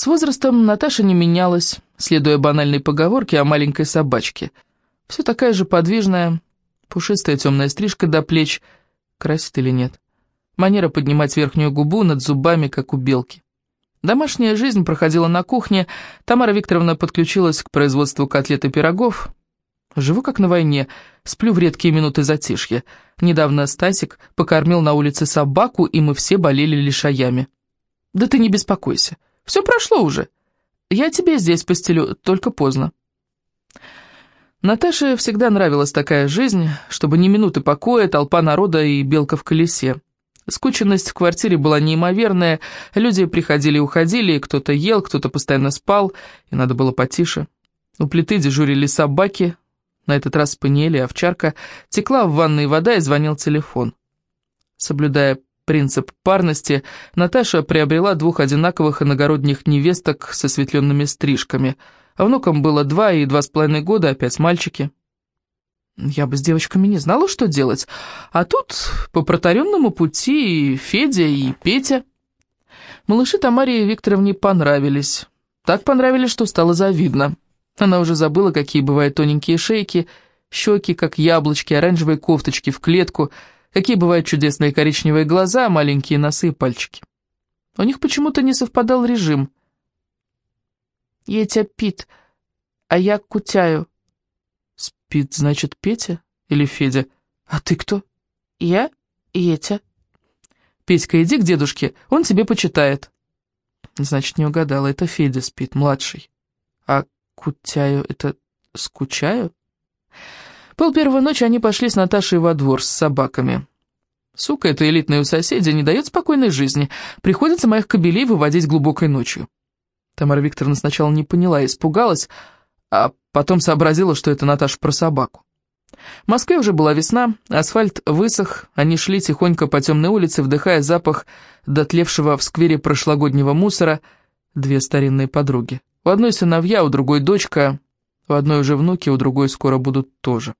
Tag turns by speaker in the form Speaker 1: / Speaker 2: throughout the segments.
Speaker 1: С возрастом Наташа не менялась, следуя банальной поговорке о маленькой собачке. Все такая же подвижная, пушистая темная стрижка до плеч. Красит или нет? Манера поднимать верхнюю губу над зубами, как у белки. Домашняя жизнь проходила на кухне, Тамара Викторовна подключилась к производству котлет и пирогов. Живу как на войне, сплю в редкие минуты затишья. Недавно Стасик покормил на улице собаку, и мы все болели лишаями. Да ты не беспокойся, все прошло уже. Я тебе здесь постелю, только поздно. Наташе всегда нравилась такая жизнь, чтобы ни минуты покоя, толпа народа и белка в колесе. Скученность в квартире была неимоверная, люди приходили и уходили, кто-то ел, кто-то постоянно спал, и надо было потише. У плиты дежурили собаки, на этот раз спаниели овчарка, текла в ванной вода и звонил телефон. Соблюдая принцип парности, Наташа приобрела двух одинаковых иногородних невесток с осветленными стрижками, а внукам было два и два с половиной года, опять мальчики. Я бы с девочками не знала, что делать. А тут по протаренному пути и Федя, и Петя. Малыши Тамаре Викторовне понравились. Так понравились, что стало завидно. Она уже забыла, какие бывают тоненькие шейки, щеки, как яблочки, оранжевые кофточки в клетку, какие бывают чудесные коричневые глаза, маленькие носы и пальчики. У них почему-то не совпадал режим. «Етя пит, а я кутяю», Спит, значит, Петя или Федя? А ты кто? Я Етя. Петька, иди к дедушке, он тебе почитает. Значит, не угадала, это Федя спит, младший. А кутяю это скучаю? Пол первой ночи они пошли с Наташей во двор с собаками. Сука эта элитная у соседей не дает спокойной жизни. Приходится моих кобелей выводить глубокой ночью. Тамара Викторовна сначала не поняла, испугалась, а потом сообразила, что это Наташа про собаку. В Москве уже была весна, асфальт высох, они шли тихонько по темной улице, вдыхая запах дотлевшего в сквере прошлогоднего мусора, две старинные подруги. У одной сыновья, у другой дочка, у одной уже внуки, у другой скоро будут тоже.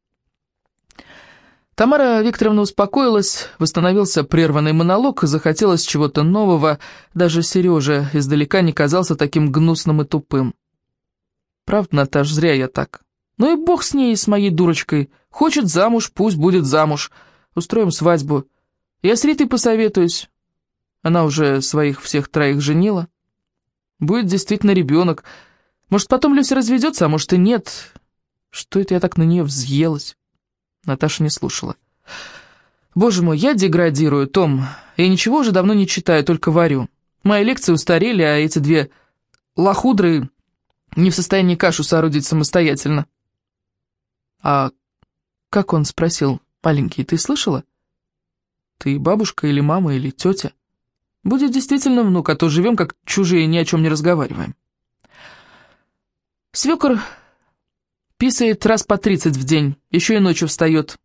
Speaker 1: Тамара Викторовна успокоилась, восстановился прерванный монолог, захотелось чего-то нового, даже Сережа издалека не казался таким гнусным и тупым. Правда, Наташ, зря я так. Ну и бог с ней, с моей дурочкой. Хочет замуж, пусть будет замуж. Устроим свадьбу. Я с Ритой посоветуюсь. Она уже своих всех троих женила. Будет действительно ребенок. Может, потом Люся разведется, а может и нет. Что это я так на нее взъелась? Наташа не слушала. Боже мой, я деградирую, Том. Я ничего уже давно не читаю, только варю. Мои лекции устарели, а эти две лохудры не в состоянии кашу соорудить самостоятельно. А как он спросил, маленький, ты слышала? Ты бабушка или мама или тетя? Будет действительно внук, а то живем как чужие, ни о чем не разговариваем. Свекор писает раз по тридцать в день, еще и ночью встает.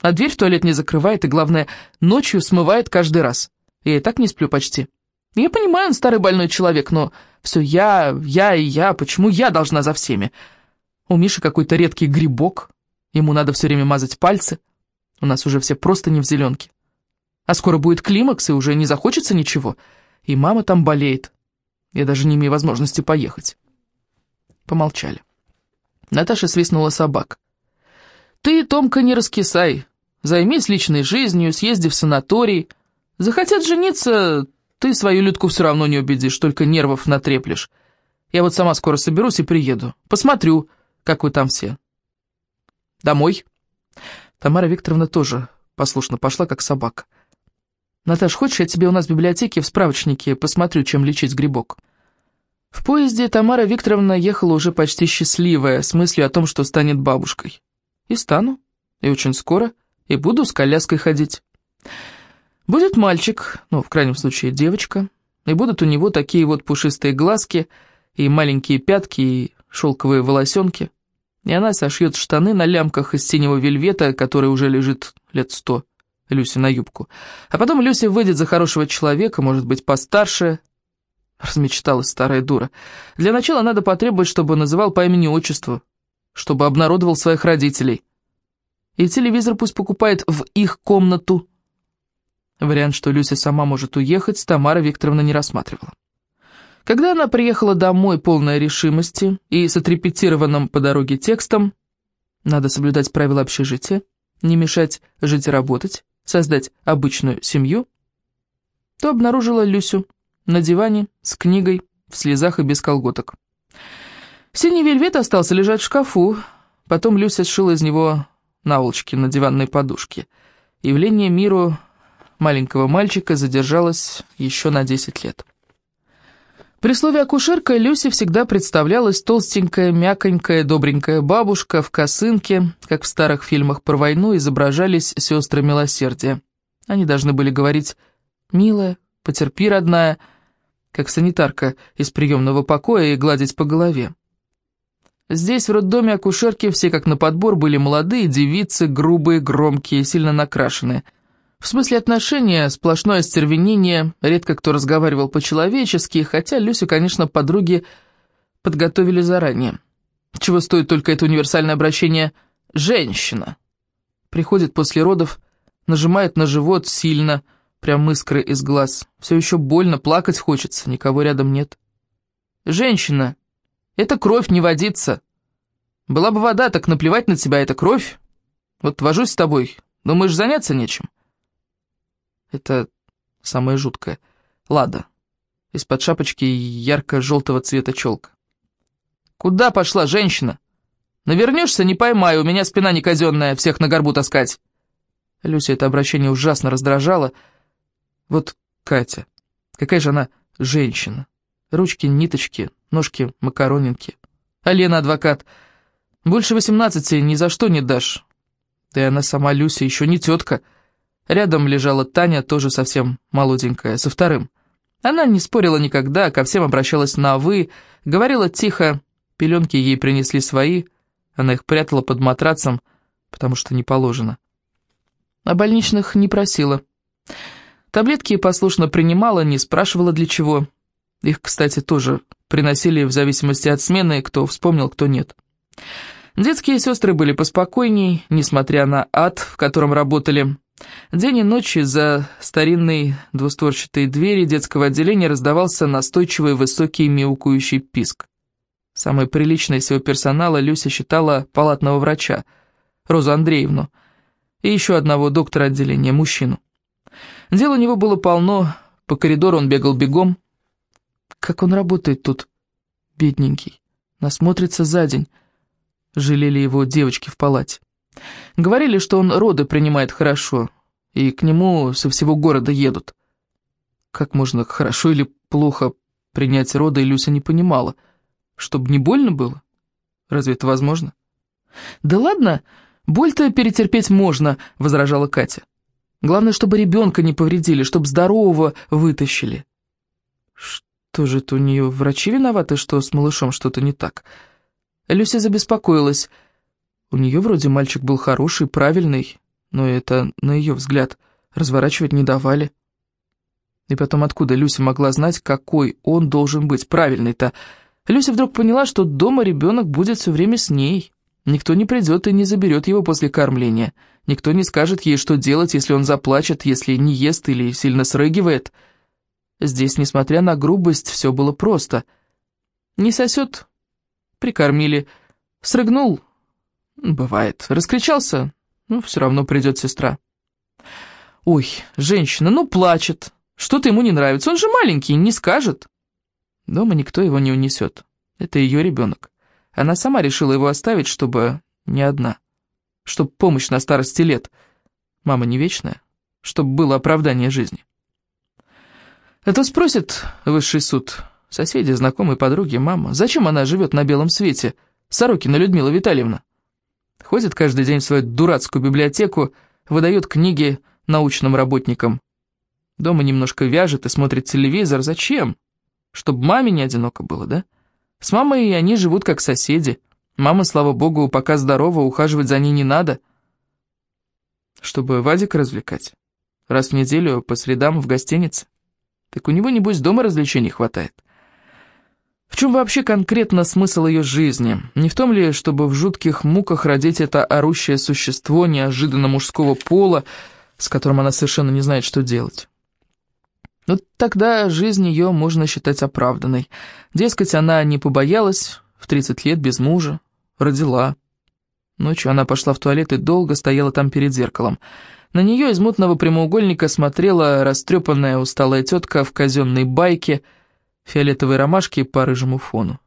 Speaker 1: А дверь в туалет не закрывает, и, главное, ночью смывает каждый раз. Я и так не сплю почти. Я понимаю, он старый больной человек, но все я, я и я, почему я должна за всеми? У Миши какой-то редкий грибок, ему надо все время мазать пальцы. У нас уже все просто не в зеленке. А скоро будет климакс, и уже не захочется ничего. И мама там болеет. Я даже не имею возможности поехать. Помолчали. Наташа свистнула собак. «Ты, Томка, не раскисай. Займись личной жизнью, съезди в санаторий. Захотят жениться, ты свою Людку все равно не убедишь, только нервов натреплешь. Я вот сама скоро соберусь и приеду. Посмотрю, как вы там все. Домой. Тамара Викторовна тоже послушно пошла, как собака. Наташ, хочешь, я тебе у нас в библиотеке в справочнике посмотрю, чем лечить грибок? В поезде Тамара Викторовна ехала уже почти счастливая, с мыслью о том, что станет бабушкой. И стану, и очень скоро, и буду с коляской ходить. Будет мальчик, ну, в крайнем случае, девочка, и будут у него такие вот пушистые глазки, и маленькие пятки, и шелковые волосенки. И она сошьет штаны на лямках из синего вельвета, который уже лежит лет сто, Люсе на юбку. А потом Люся выйдет за хорошего человека, может быть, постарше. Размечталась старая дура. Для начала надо потребовать, чтобы называл по имени-отчеству, чтобы обнародовал своих родителей. И телевизор пусть покупает в их комнату. Вариант, что Люся сама может уехать, Тамара Викторовна не рассматривала. Когда она приехала домой полная решимости и с отрепетированным по дороге текстом, надо соблюдать правила общежития, не мешать жить и работать, создать обычную семью, то обнаружила Люсю на диване с книгой, в слезах и без колготок. Синий вельвет остался лежать в шкафу, потом Люся сшила из него наволочки на диванной подушке. Явление миру маленького мальчика задержалось еще на 10 лет. При слове «акушерка» Люси всегда представлялась толстенькая, мяконькая, добренькая бабушка в косынке, как в старых фильмах про войну изображались сестры милосердия. Они должны были говорить «милая, потерпи, родная», как санитарка из приемного покоя и гладить по голове. Здесь, в роддоме акушерки, все как на подбор были молодые девицы, грубые, громкие, сильно накрашенные – в смысле отношения сплошное остервенение, редко кто разговаривал по-человечески, хотя Люсю, конечно, подруги подготовили заранее. Чего стоит только это универсальное обращение «женщина». Приходит после родов, нажимает на живот сильно, прям искры из глаз. Все еще больно, плакать хочется, никого рядом нет. «Женщина, это кровь не водится. Была бы вода, так наплевать на тебя, это кровь. Вот вожусь с тобой, думаешь, заняться нечем?» Это самое жуткое. Лада. Из-под шапочки ярко-желтого цвета челка. «Куда пошла женщина? Навернешься, не поймаю, у меня спина не казенная, всех на горбу таскать». Люся это обращение ужасно раздражало. Вот Катя. Какая же она женщина. Ручки, ниточки, ножки, макаронинки. А Лена адвокат. Больше восемнадцати ни за что не дашь. Да и она сама Люся еще не тетка. Рядом лежала Таня, тоже совсем молоденькая, со вторым. Она не спорила никогда, ко всем обращалась на «вы», говорила тихо, пеленки ей принесли свои, она их прятала под матрацем, потому что не положено. А больничных не просила. Таблетки послушно принимала, не спрашивала для чего. Их, кстати, тоже приносили в зависимости от смены, кто вспомнил, кто нет. Детские сестры были поспокойней, несмотря на ад, в котором работали. День и ночь из-за старинной двустворчатой двери детского отделения раздавался настойчивый высокий мяукающий писк. Самой приличной всего персонала Люся считала палатного врача, Розу Андреевну, и еще одного доктора отделения, мужчину. Дел у него было полно, по коридору он бегал бегом. Как он работает тут, бедненький, насмотрится за день, жалели его девочки в палате. Говорили, что он роды принимает хорошо, и к нему со всего города едут. Как можно хорошо или плохо принять роды, Люся не понимала. Чтобы не больно было? Разве это возможно? «Да ладно, боль-то перетерпеть можно», — возражала Катя. «Главное, чтобы ребенка не повредили, чтобы здорового вытащили». Что же это у нее, врачи виноваты, что с малышом что-то не так? Люся забеспокоилась. У нее вроде мальчик был хороший, правильный, но это, на ее взгляд, разворачивать не давали. И потом откуда Люся могла знать, какой он должен быть правильный-то? Люся вдруг поняла, что дома ребенок будет все время с ней. Никто не придет и не заберет его после кормления. Никто не скажет ей, что делать, если он заплачет, если не ест или сильно срыгивает. Здесь, несмотря на грубость, все было просто. Не сосет — прикормили. Срыгнул Бывает. Раскричался? Ну, все равно придет сестра. Ой, женщина, ну плачет. Что-то ему не нравится. Он же маленький, не скажет. Дома никто его не унесет. Это ее ребенок. Она сама решила его оставить, чтобы не одна. Чтоб помощь на старости лет. Мама не вечная. Чтоб было оправдание жизни. А то спросит высший суд, соседи, знакомые, подруги, мама, зачем она живет на белом свете, Сорокина Людмила Витальевна? Ходит каждый день в свою дурацкую библиотеку, выдает книги научным работникам. Дома немножко вяжет и смотрит телевизор. Зачем? Чтобы маме не одиноко было, да? С мамой они живут как соседи. Мама, слава богу, пока здорова, ухаживать за ней не надо. Чтобы Вадика развлекать. Раз в неделю по средам в гостинице. Так у него, небось, дома развлечений хватает. В чем вообще конкретно смысл ее жизни? Не в том ли, чтобы в жутких муках родить это орущее существо неожиданно мужского пола, с которым она совершенно не знает, что делать? Но тогда жизнь ее можно считать оправданной. Дескать, она не побоялась в 30 лет без мужа, родила. Ночью она пошла в туалет и долго стояла там перед зеркалом. На нее из мутного прямоугольника смотрела растрепанная усталая тетка в казенной байке, фиолетовой ромашке по рыжему фону.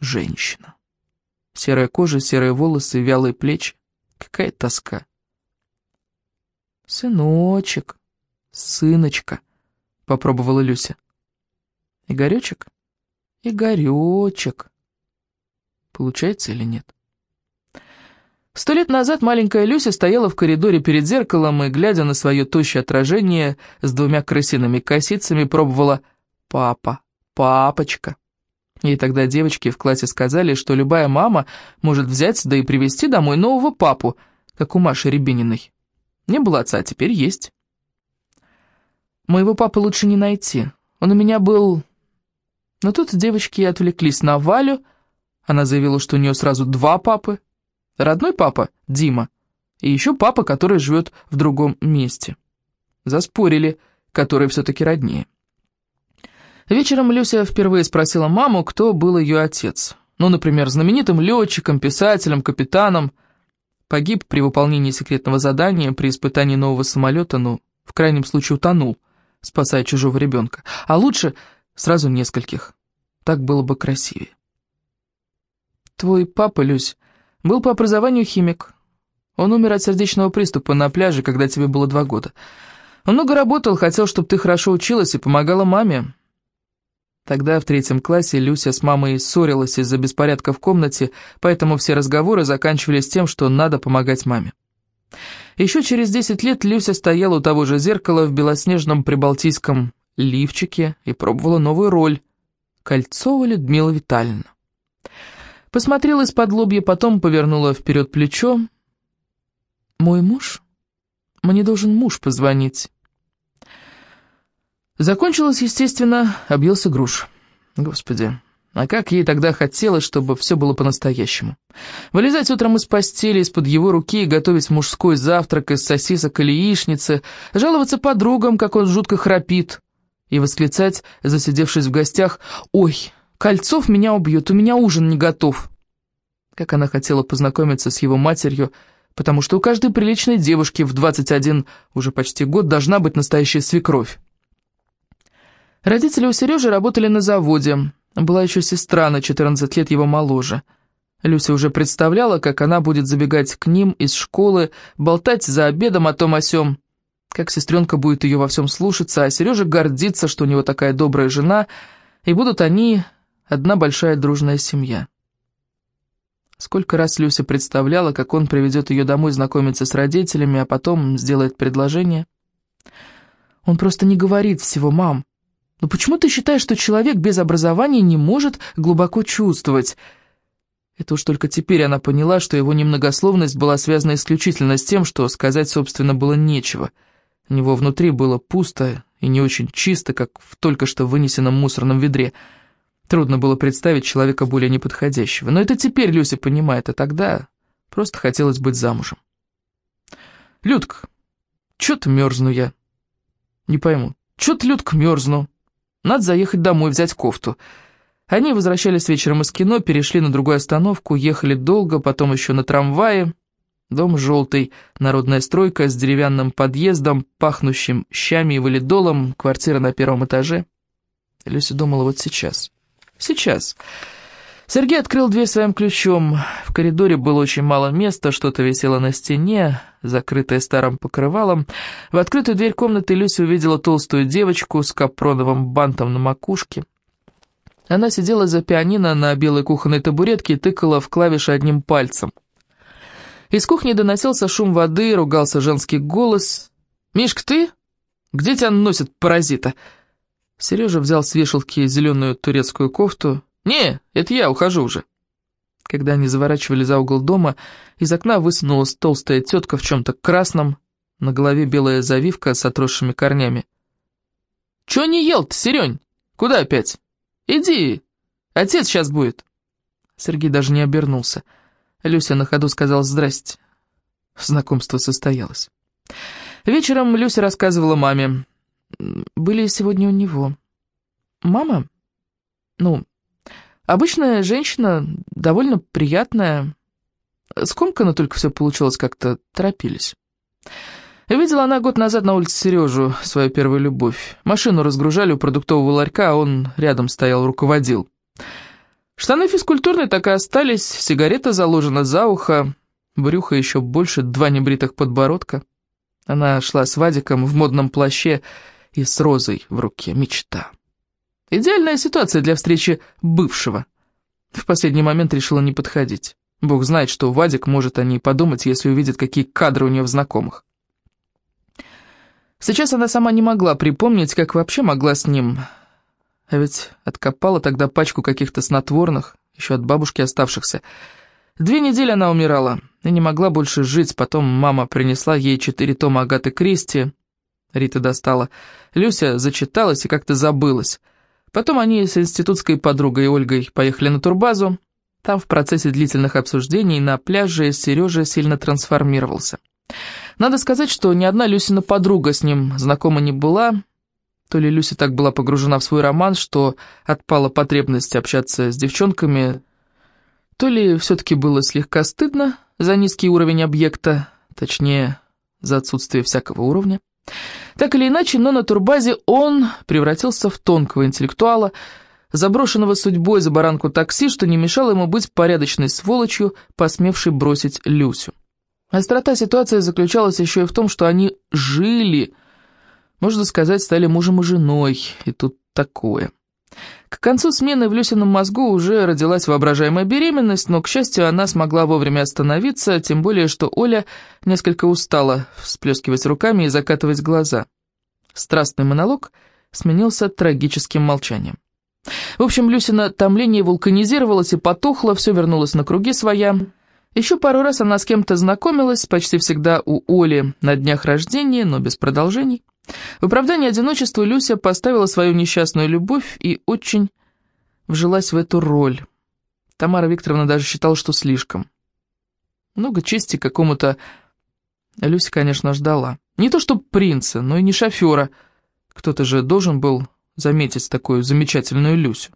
Speaker 1: Женщина. Серая кожа, серые волосы, вялые плечи. Какая тоска. «Сыночек, сыночка», — попробовала Люся. «Игоречек? Игоречек». Получается или нет? Сто лет назад маленькая Люся стояла в коридоре перед зеркалом и, глядя на свое тощее отражение с двумя крысиными косицами, пробовала «папа, папочка». Ей тогда девочки в классе сказали, что любая мама может взять, да и привезти домой нового папу, как у Маши Рябининой. Не было отца, а теперь есть. Моего папы лучше не найти. Он у меня был... Но тут девочки отвлеклись на Валю. Она заявила, что у нее сразу два папы. Родной папа — Дима, и еще папа, который живет в другом месте. Заспорили, который все-таки роднее. Вечером Люся впервые спросила маму, кто был ее отец. Ну, например, знаменитым летчиком, писателем, капитаном. Погиб при выполнении секретного задания, при испытании нового самолета, ну, в крайнем случае утонул, спасая чужого ребенка. А лучше сразу нескольких. Так было бы красивее. Твой папа, Люсь, был по образованию химик. Он умер от сердечного приступа на пляже, когда тебе было два года. Он много работал, хотел, чтобы ты хорошо училась и помогала маме. Тогда в третьем классе Люся с мамой ссорилась из-за беспорядка в комнате, поэтому все разговоры заканчивались тем, что надо помогать маме. Еще через 10 лет Люся стояла у того же зеркала в белоснежном прибалтийском лифчике и пробовала новую роль — Кольцова Людмила Витальевна. Посмотрела из-под лобья, потом повернула вперед плечо. «Мой муж? Мне должен муж позвонить». Закончилось, естественно, объелся груш. Господи, а как ей тогда хотелось, чтобы все было по-настоящему. Вылезать утром из постели, из-под его руки, готовить мужской завтрак из сосисок или яичницы, жаловаться подругам, как он жутко храпит, и восклицать, засидевшись в гостях, «Ой, Кольцов меня убьет, у меня ужин не готов». Как она хотела познакомиться с его матерью, потому что у каждой приличной девушки в 21 уже почти год должна быть настоящая свекровь. Родители у Сережи работали на заводе. Была еще сестра на 14 лет его моложе. Люся уже представляла, как она будет забегать к ним из школы, болтать за обедом о том о сём. Как сестренка будет ее во всем слушаться, а Сережа гордится, что у него такая добрая жена, и будут они одна большая дружная семья. Сколько раз Люся представляла, как он приведет ее домой знакомиться с родителями, а потом сделает предложение. «Он просто не говорит всего, мам», но почему ты считаешь, что человек без образования не может глубоко чувствовать? Это уж только теперь она поняла, что его немногословность была связана исключительно с тем, что сказать, собственно, было нечего. У него внутри было пусто и не очень чисто, как в только что вынесенном мусорном ведре. Трудно было представить человека более неподходящего. Но это теперь Люся понимает, а тогда просто хотелось быть замужем. «Людка, чё-то мерзну я?» «Не пойму, чё-то, Людка, мерзну?» Надо заехать домой, взять кофту. Они возвращались вечером из кино, перешли на другую остановку, ехали долго, потом еще на трамвае. Дом желтый, народная стройка с деревянным подъездом, пахнущим щами и валидолом, квартира на первом этаже. Люся думала вот сейчас. Сейчас. Сергей открыл дверь своим ключом. В коридоре было очень мало места, что-то висело на стене, закрытое старым покрывалом. В открытую дверь комнаты Люся увидела толстую девочку с капроновым бантом на макушке. Она сидела за пианино на белой кухонной табуретке и тыкала в клавиши одним пальцем. Из кухни доносился шум воды, ругался женский голос. «Мишка, ты? Где тебя носит паразита?» Сережа взял с вешалки зеленую турецкую кофту, «Не, это я, ухожу уже». Когда они заворачивали за угол дома, из окна высунулась толстая тетка в чем-то красном, на голове белая завивка с отросшими корнями. «Чё не ел-то, Серень? Куда опять? Иди, отец сейчас будет». Сергей даже не обернулся. Люся на ходу сказала «здрасте». Знакомство состоялось. Вечером Люся рассказывала маме. Были сегодня у него. Мама? Ну, обычная женщина, довольно приятная. Скомканно только все получилось, как-то торопились. Видела она год назад на улице Сережу, свою первую любовь. Машину разгружали у продуктового ларька, а он рядом стоял, руководил. Штаны физкультурные так и остались, сигарета заложена за ухо, брюхо еще больше, два небритых подбородка. Она шла с Вадиком в модном плаще и с розой в руке. Мечта. Идеальная ситуация для встречи бывшего. В последний момент решила не подходить. Бог знает, что Вадик может о ней подумать, если увидит, какие кадры у нее в знакомых. Сейчас она сама не могла припомнить, как вообще могла с ним. А ведь откопала тогда пачку каких-то снотворных, еще от бабушки оставшихся. Две недели она умирала и не могла больше жить. Потом мама принесла ей четыре тома Агаты Кристи. Рита достала. Люся зачиталась и как-то забылась. Потом они с институтской подругой Ольгой поехали на турбазу. Там в процессе длительных обсуждений на пляже Сережа сильно трансформировался. Надо сказать, что ни одна Люсина подруга с ним знакома не была. То ли Люся так была погружена в свой роман, что отпала потребность общаться с девчонками, то ли все-таки было слегка стыдно за низкий уровень объекта, точнее, за отсутствие всякого уровня. Так или иначе, но на турбазе он превратился в тонкого интеллектуала, заброшенного судьбой за баранку такси, что не мешало ему быть порядочной сволочью, посмевшей бросить Люсю. Острота ситуации заключалась еще и в том, что они жили, можно сказать, стали мужем и женой, и тут такое. К концу смены в Люсином мозгу уже родилась воображаемая беременность, но, к счастью, она смогла вовремя остановиться, тем более, что Оля несколько устала всплескивать руками и закатывать глаза. Страстный монолог сменился трагическим молчанием. В общем, Люсина томление вулканизировалось и потухло, все вернулось на круги своя. Еще пару раз она с кем-то знакомилась, почти всегда у Оли на днях рождения, но без продолжений. В оправдании одиночества Люся поставила свою несчастную любовь и очень вжилась в эту роль. Тамара Викторовна даже считала, что слишком. Много чести какому-то Люся, конечно, ждала. Не то что принца, но и не шофера. Кто-то же должен был заметить такую замечательную Люсю.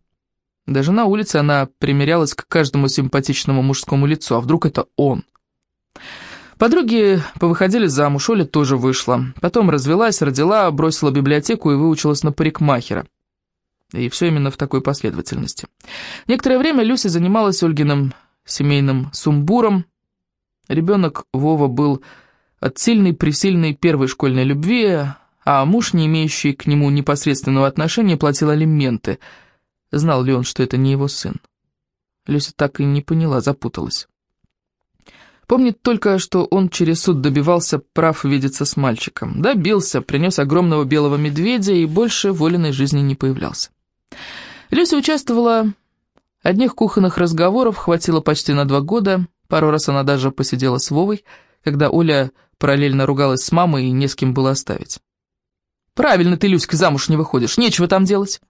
Speaker 1: Даже на улице она примерялась к каждому симпатичному мужскому лицу, а вдруг это он? Подруги повыходили замуж, Оля тоже вышла. Потом развелась, родила, бросила библиотеку и выучилась на парикмахера. И все именно в такой последовательности. Некоторое время Люся занималась Ольгиным семейным сумбуром. Ребенок Вова был от сильной-пресильной первой школьной любви, а муж, не имеющий к нему непосредственного отношения, платил алименты – Знал ли он, что это не его сын? Люся так и не поняла, запуталась. Помнит только, что он через суд добивался прав видеться с мальчиком. Добился, принес огромного белого медведя и больше воленной жизни не появлялся. Люся участвовала... Одних кухонных разговоров хватило почти на два года. Пару раз она даже посидела с Вовой, когда Оля параллельно ругалась с мамой и не с кем было оставить. «Правильно ты, Люська, замуж не выходишь, нечего там делать».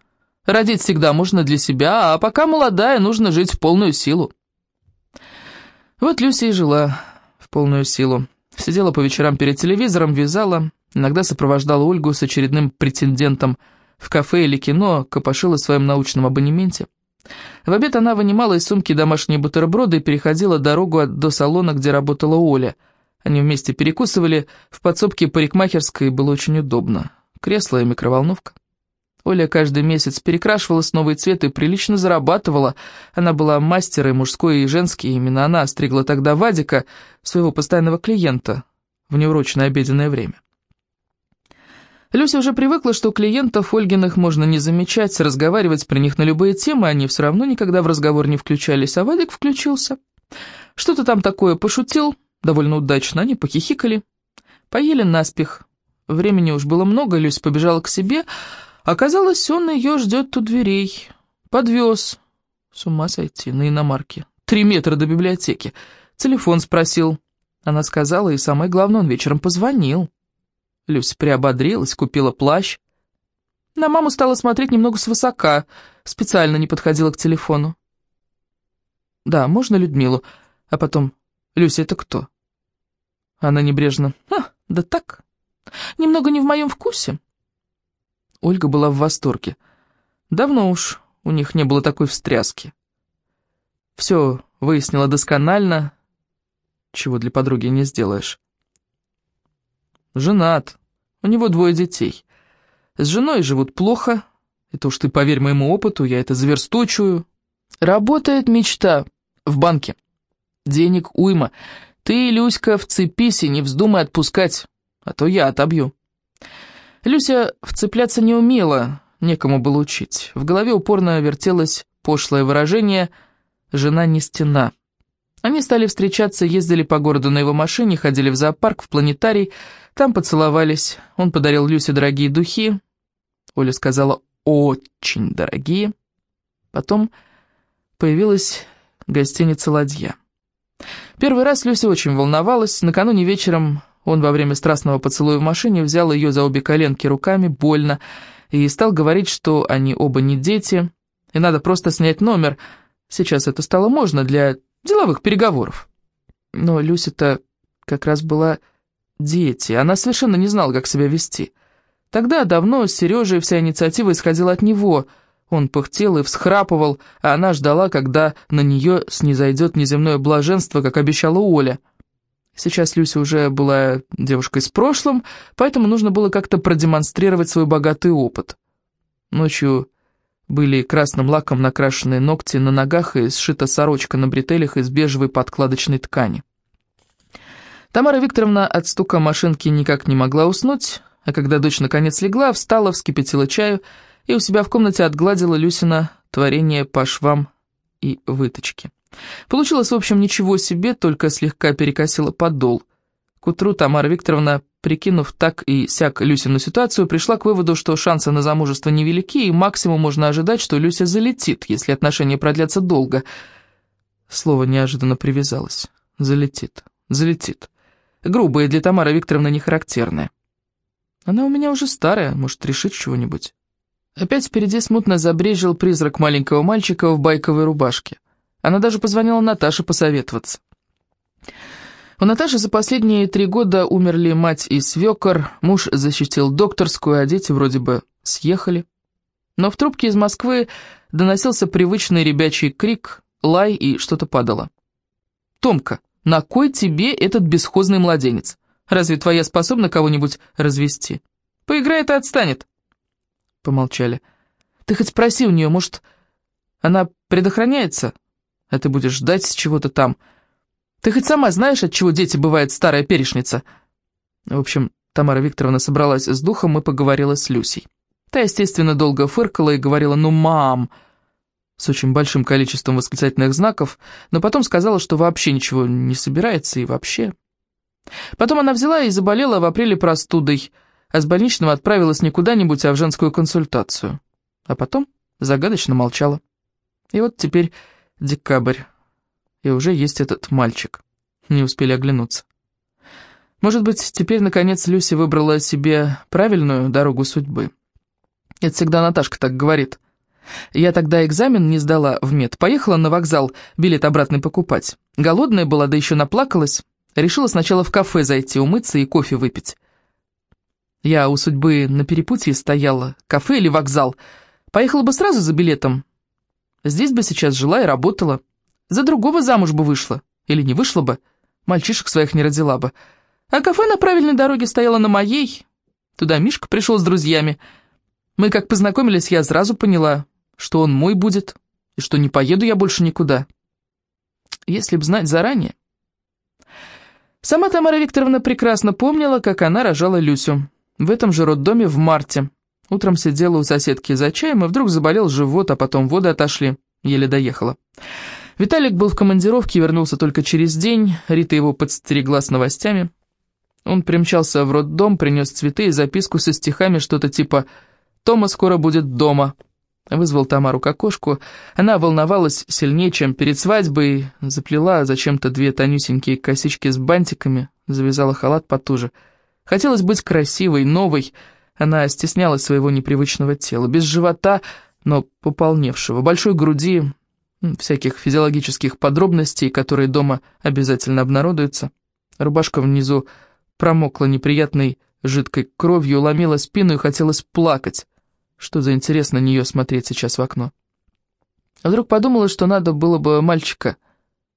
Speaker 1: Родить всегда можно для себя, а пока молодая, нужно жить в полную силу. Вот Люся и жила в полную силу. Сидела по вечерам перед телевизором, вязала, иногда сопровождала Ольгу с очередным претендентом в кафе или кино, копошила в своем научном абонементе. В обед она вынимала из сумки домашние бутерброды и переходила дорогу до салона, где работала Оля. Они вместе перекусывали, в подсобке парикмахерской было очень удобно. Кресло и микроволновка. Оля каждый месяц перекрашивала с новый цвет и прилично зарабатывала. Она была мастерой мужской и женский, именно она стригла тогда Вадика, своего постоянного клиента, в неурочное обеденное время. Люся уже привыкла, что клиентов Ольгиных можно не замечать, разговаривать при них на любые темы, они все равно никогда в разговор не включались, а Вадик включился. Что-то там такое пошутил, довольно удачно, они похихикали, поели наспех. Времени уж было много, Люся побежала к себе, Оказалось, он ее ждет у дверей. Подвез. С ума сойти, на иномарке. Три метра до библиотеки. Телефон спросил. Она сказала, и самое главное, он вечером позвонил. Люся приободрилась, купила плащ. На маму стала смотреть немного свысока, специально не подходила к телефону. «Да, можно Людмилу?» А потом, «Люся, это кто?» Она небрежно, «А, да так, немного не в моем вкусе». Ольга была в восторге. Давно уж у них не было такой встряски. Все выяснила досконально, чего для подруги не сделаешь. Женат, у него двое детей. С женой живут плохо, это уж ты поверь моему опыту, я это зверстучую. Работает мечта в банке. Денег уйма. Ты, Люська, вцепись и не вздумай отпускать, а то я отобью. Люся вцепляться не умела, некому было учить. В голове упорно вертелось пошлое выражение «жена не стена». Они стали встречаться, ездили по городу на его машине, ходили в зоопарк, в планетарий, там поцеловались. Он подарил Люсе дорогие духи. Оля сказала «очень дорогие». Потом появилась гостиница «Ладья». Первый раз Люся очень волновалась. Накануне вечером он во время страстного поцелуя в машине взял ее за обе коленки руками, больно, и стал говорить, что они оба не дети, и надо просто снять номер. Сейчас это стало можно для деловых переговоров. Но Люся-то как раз была дети, она совершенно не знала, как себя вести. Тогда давно с Сережей вся инициатива исходила от него. Он пыхтел и всхрапывал, а она ждала, когда на нее снизойдет неземное блаженство, как обещала Оля. Сейчас Люся уже была девушкой с прошлым, поэтому нужно было как-то продемонстрировать свой богатый опыт. Ночью были красным лаком накрашенные ногти на ногах и сшита сорочка на бретелях из бежевой подкладочной ткани. Тамара Викторовна от стука машинки никак не могла уснуть, а когда дочь наконец легла, встала, вскипятила чаю и у себя в комнате отгладила Люсина творение по швам и выточке. Получилось, в общем, ничего себе, только слегка перекосила подол. К утру Тамара Викторовна Прикинув так и сяк Люсину ситуацию, пришла к выводу, что шансы на замужество невелики, и максимум можно ожидать, что Люся залетит, если отношения продлятся долго. Слово неожиданно привязалось. Залетит, залетит. Грубое для Тамары Викторовны не характерное. Она у меня уже старая, может решить чего-нибудь. Опять впереди смутно забрежил призрак маленького мальчика в байковой рубашке. Она даже позвонила Наташе посоветоваться. У Наташи за последние три года умерли мать и свекор, муж защитил докторскую, а дети вроде бы съехали. Но в трубке из Москвы доносился привычный ребячий крик, лай и что-то падало. «Томка, на кой тебе этот бесхозный младенец? Разве твоя способна кого-нибудь развести? Поиграет и отстанет». Помолчали. «Ты хоть спроси у нее, может, она предохраняется? А ты будешь ждать чего-то там». Ты хоть сама знаешь, от чего дети бывают старая перешница?» В общем, Тамара Викторовна собралась с духом и поговорила с Люсей. Та, естественно, долго фыркала и говорила «ну, мам!» с очень большим количеством восклицательных знаков, но потом сказала, что вообще ничего не собирается и вообще. Потом она взяла и заболела в апреле простудой, а с больничного отправилась не куда-нибудь, а в женскую консультацию. А потом загадочно молчала. И вот теперь декабрь и уже есть этот мальчик. Не успели оглянуться. Может быть, теперь, наконец, Люси выбрала себе правильную дорогу судьбы. Это всегда Наташка так говорит. Я тогда экзамен не сдала в мед, поехала на вокзал билет обратный покупать. Голодная была, да еще наплакалась. Решила сначала в кафе зайти, умыться и кофе выпить. Я у судьбы на перепутье стояла, кафе или вокзал. Поехала бы сразу за билетом. Здесь бы сейчас жила и работала. За другого замуж бы вышла. Или не вышла бы. Мальчишек своих не родила бы. А кафе на правильной дороге стояло на моей. Туда Мишка пришел с друзьями. Мы как познакомились, я сразу поняла, что он мой будет, и что не поеду я больше никуда. Если б знать заранее. Сама Тамара Викторовна прекрасно помнила, как она рожала Люсю. В этом же роддоме в марте. Утром сидела у соседки за чаем, и вдруг заболел живот, а потом воды отошли. Еле доехала. Виталик был в командировке и вернулся только через день. Рита его подстерегла с новостями. Он примчался в роддом, принес цветы и записку со стихами, что-то типа «Тома скоро будет дома». Вызвал Тамару к окошку. Она волновалась сильнее, чем перед свадьбой, заплела зачем-то две тонюсенькие косички с бантиками, завязала халат потуже. Хотелось быть красивой, новой. Она стеснялась своего непривычного тела, без живота, но пополневшего, большой груди, всяких физиологических подробностей, которые дома обязательно обнародуются. Рубашка внизу промокла неприятной жидкой кровью, ломила спину и хотелось плакать. Что за интерес на нее смотреть сейчас в окно? А вдруг подумала, что надо было бы мальчика.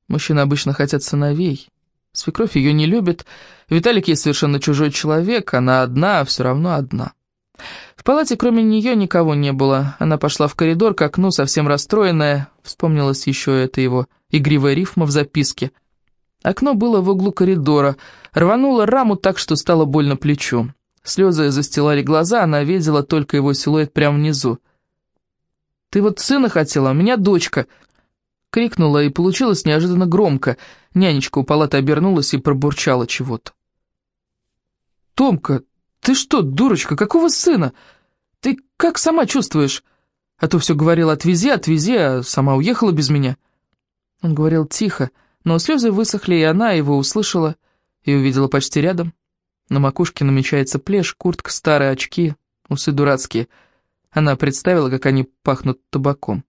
Speaker 1: Мужчины обычно хотят сыновей. Свекровь ее не любит, Виталик ей совершенно чужой человек, она одна, а все равно одна. В палате кроме нее никого не было. Она пошла в коридор к окну, совсем расстроенная. Вспомнилась еще это его игривая рифма в записке. Окно было в углу коридора. Рванула раму так, что стало больно плечу. Слезы застилали глаза, она видела только его силуэт прямо внизу. «Ты вот сына хотела, а у меня дочка!» Крикнула, и получилось неожиданно громко. Нянечка у палаты обернулась и пробурчала чего-то. «Томка, ты что, дурочка, какого сына? Ты как сама чувствуешь? А то все говорила «отвези, отвези», а сама уехала без меня». Он говорил тихо, но слезы высохли, и она его услышала и увидела почти рядом. На макушке намечается плешь, куртка старые, очки, усы дурацкие. Она представила, как они пахнут табаком.